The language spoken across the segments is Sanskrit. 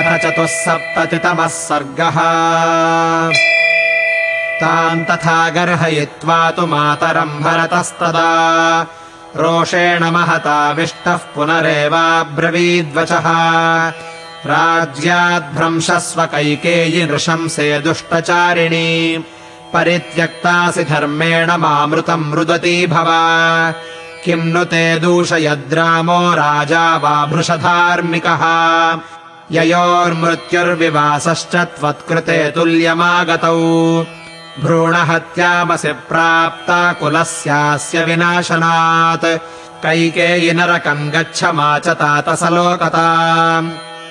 अथ चतुःसप्ततितमः सर्गः। ताम् तथा गर्हयित्वा तु मातरम् भरतस्तदा। रोषेण महताविष्टः पुनरेवाब्रवीद्वचः। राज्याद्भ्रंशस्व कैकेयि नृशंसे दुष्टचारिणी। परित्यक्तासि धर्मेण मामृतम् रुदती भव। किम् नु ते दूषयद्रामो राजा वा भृशधार्मिकः ययोर्मृत्युर्विवासश्च त्वत्कृते तुल्यमागतौ। भ्रूणहत्यामसि प्राप्ता कुलस्यास्य विनाशनात्। कैकेयि नरकम् गच्छ मा च तातसलोकता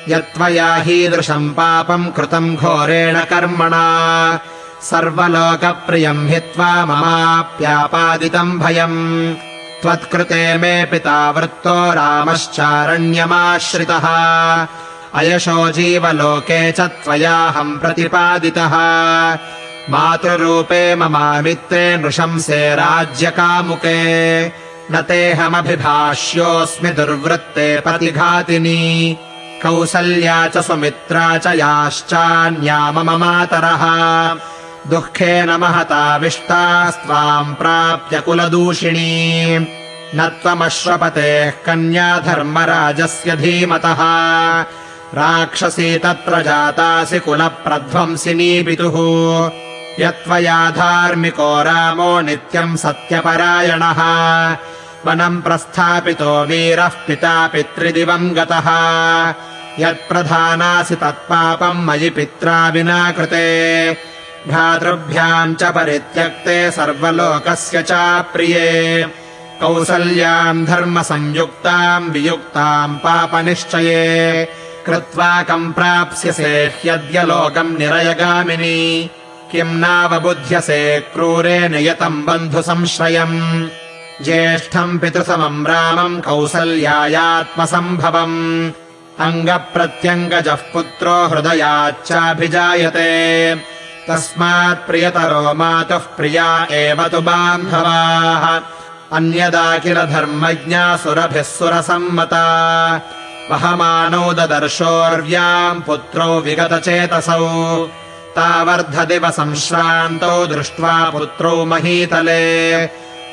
यत्त्वया हीदृशम् पापम् कृतम् घोरेण कर्मणा। सर्वलोकप्रियम् हित्वा ममाप्यापादितम् भयम्। त्वत्कृते मे पिता वृत्तो रामश्चारण्यमाश्रितः अयशो जीवलोके च त्वयाहम् प्रतिपादितः। मातृरूपे ममामित्रे नृशंसे राज्यकामुके। न तेऽहमभिभाष्योऽस्मि दुर्वृत्ते प्रतिघातिनी कौसल्या च सुमित्रा च याश्चान्या मम मातरः। दुःखेन महताविष्टास्त्वाम् प्राप्य कुलदूषिणी। न त्वमश्वपतेः कन्या धर्मराजस्य धीमतः राक्षसी तत्र जातासि कुलप्रध्वंसिनी पितुः यत्त्वया धार्मिको रामो नित्यम् सत्यपरायणः। वनम् प्रस्थापितो वीरः पिता पितृदिवम् गतः। यत्प्रधानासि तत्पापम् मयि पित्रा विना कृते भ्रातृभ्याम् च परित्यक्ते सर्वलोकस्य चाप्रिये। कौसल्याम् धर्मसंयुक्ताम् वियुक्ताम् पापनिश्चये कृत्वा कम् प्राप्स्यसे ह्यद्य लोकम् निरयगामिनी। किम् नावबुध्यसे क्रूरे नियतम् बन्धुसंश्रयम्। ज्येष्ठम् पितृसमम् रामम् कौसल्यायात्मसम्भवम्। अङ्गप्रत्यङ्गजः पुत्रो हृदयाच्चाभिजायते तस्मात् प्रियतरो मातुः प्रिया एव तु बान्धवाः। अन्यदा किल धर्मज्ञा सुरभिः सुरसम्मता वहमानौ ददर्शोर्व्याम् पुत्रौ विगतचेतसौ। तावर्धदिव संश्रान्तौ दृष्ट्वा पुत्रौ महीतले।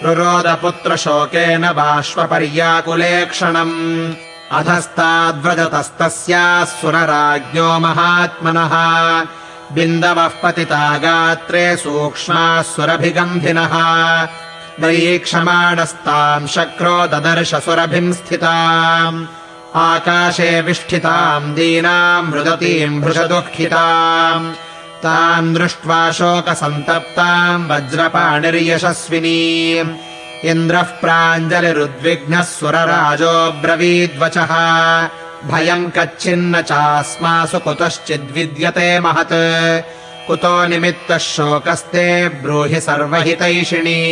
रुरोदपुत्रशोकेन बाष्पपर्याकुले क्षणम्। अधस्ताद्व्रजतस्तस्याः सुरराज्ञो महात्मनः। बिन्दवः पतिता गात्रे सूक्ष्माः सुरभिगन्धिनः। दरीक्षमाणस्ताम् शक्रो ददर्श सुरभिम् स्थिताम् आकाशे विष्ठिताम् दीनाम् मृदतीम् भृशदुःखिताम् ताम् दृष्ट्वा शोकसन्तप्ताम् वज्रपाणिर्यशस्विनी इन्द्रः प्राञ्जलिरुद्विग्नः सुरराजोऽब्रवीद्वचः भयम् कच्चिन्न चास्मासु कुतश्चिद्विद्यते महत्। कुतो निमित्तः शोकस्ते ब्रूहि सर्वहितैषिणी।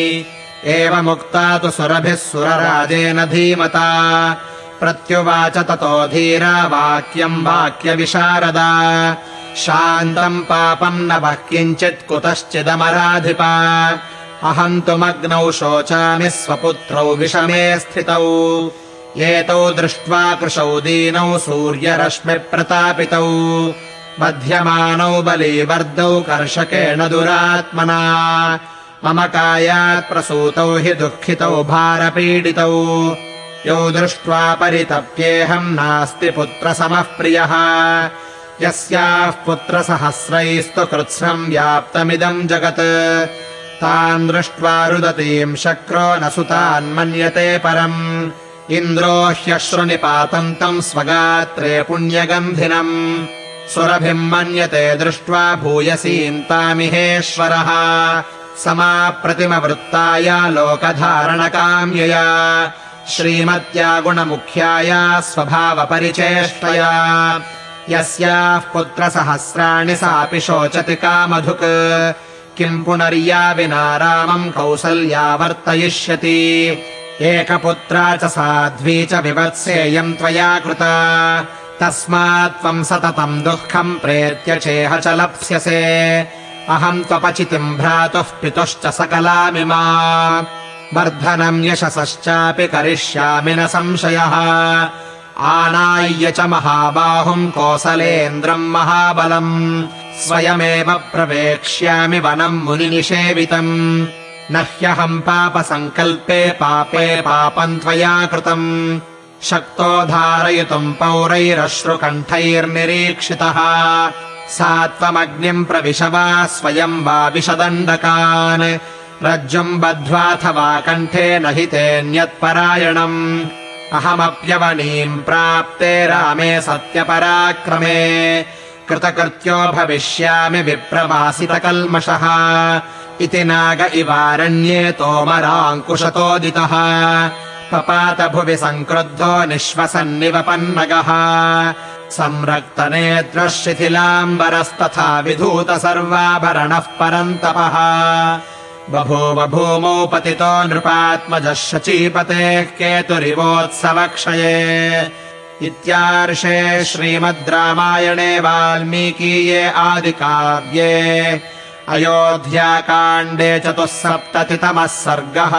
एवमुक्ता तु सुरभिः सुरराजेन धीमता प्रत्युवाच ततो धीरा वाक्यम् वाक्यविशारदा। शान्तम् पापम् न वः किञ्चित् कुतश्चिदमराधिपा। अहम् तु मग्नौ शोचामि स्वपुत्रौ विषमे स्थितौ। एतौ दृष्ट्वा कृशौ दीनौ सूर्यरश्मिप्रतापितौ बध्यमानौ बलीवर्दौ कर्षकेण दुरात्मना। मम कायात् प्रसूतौ हि दुःखितौ भारपीडितौ यौ दृष्ट्वा परितप्येऽहम् नास्ति पुत्रसमः प्रियः। यस्याः पुत्रसहस्रैस्तु कृत्स्नम् व्याप्तमिदम् जगत्। तान् दृष्ट्वा रुदतीम् शक्रो न सुतान्मन्यते परम्। इन्द्रो ह्यश्रुनिपातम् तम् स्वगात्रे पुण्यगन्धिनम्। सुरभिम् मन्यते दृष्ट्वा भूयसीम् तामिहेश्वरः। समाप्रतिमवृत्ताया लोकधारणकाम्यया श्रीमत्या गुणमुख्याया स्वभावपरिचेष्टया। यस्याः पुत्रसहस्राणि सापि शोचति कामधुक्। किम् पुनर्या विना रामम् कौसल्या वर्तयिष्यति। एकपुत्रा च साध्वी च विवत्सेयम् त्वया कृता। तस्मात् त्वम् सततम् दुःखम् प्रेत्य चेह च लप्स्यसे। अहम् त्वपचितिम् भ्रातुः पितुश्च सकलामिमा वर्धनम् यशसश्चापि करिष्यामि न संशयः। आनाय्य च महाबाहुम् कोसलेन्द्रम् महाबलम्। स्वयमेव प्रवेक्ष्यामि वनम् मुनिनिषेवितम्। न ह्यहम् पापसङ्कल्पे पापे पापम् त्वया कृतम्। शक्तो धारयितुम् पौरैरश्रुकण्ठैर्निरीक्षितः। सा त्वमग्निम् प्रविश वा स्वयम् वा विषदण्डकान् रज्जुम् बध्वाथवा कण्ठे न हि तेऽन्यत्परायणम्। अहमप्यवनीम् प्राप्ते रामे सत्यपराक्रमे। कृतकृत्यो भविष्यामि विप्रवासितकल्मषः इति नाग इवारण्ये तोमराङ्कुशतोदितः। पपात भुवि सङ्क्रुद्धो निःश्वसन्निवपन्नगः। संरक्तनेत्रः शिथिलाम्बरस्तथा विधूत सर्वाभरणः परन्तपः बभूव भूमौ पतितो नृपात्मजः शचीपतेः केतुरिवोत्सवक्षये। इत्यार्षे श्रीमद् रामायणे वाल्मीकीये आदिकाव्ये। अयोध्याकाण्डे चतुः सर्गः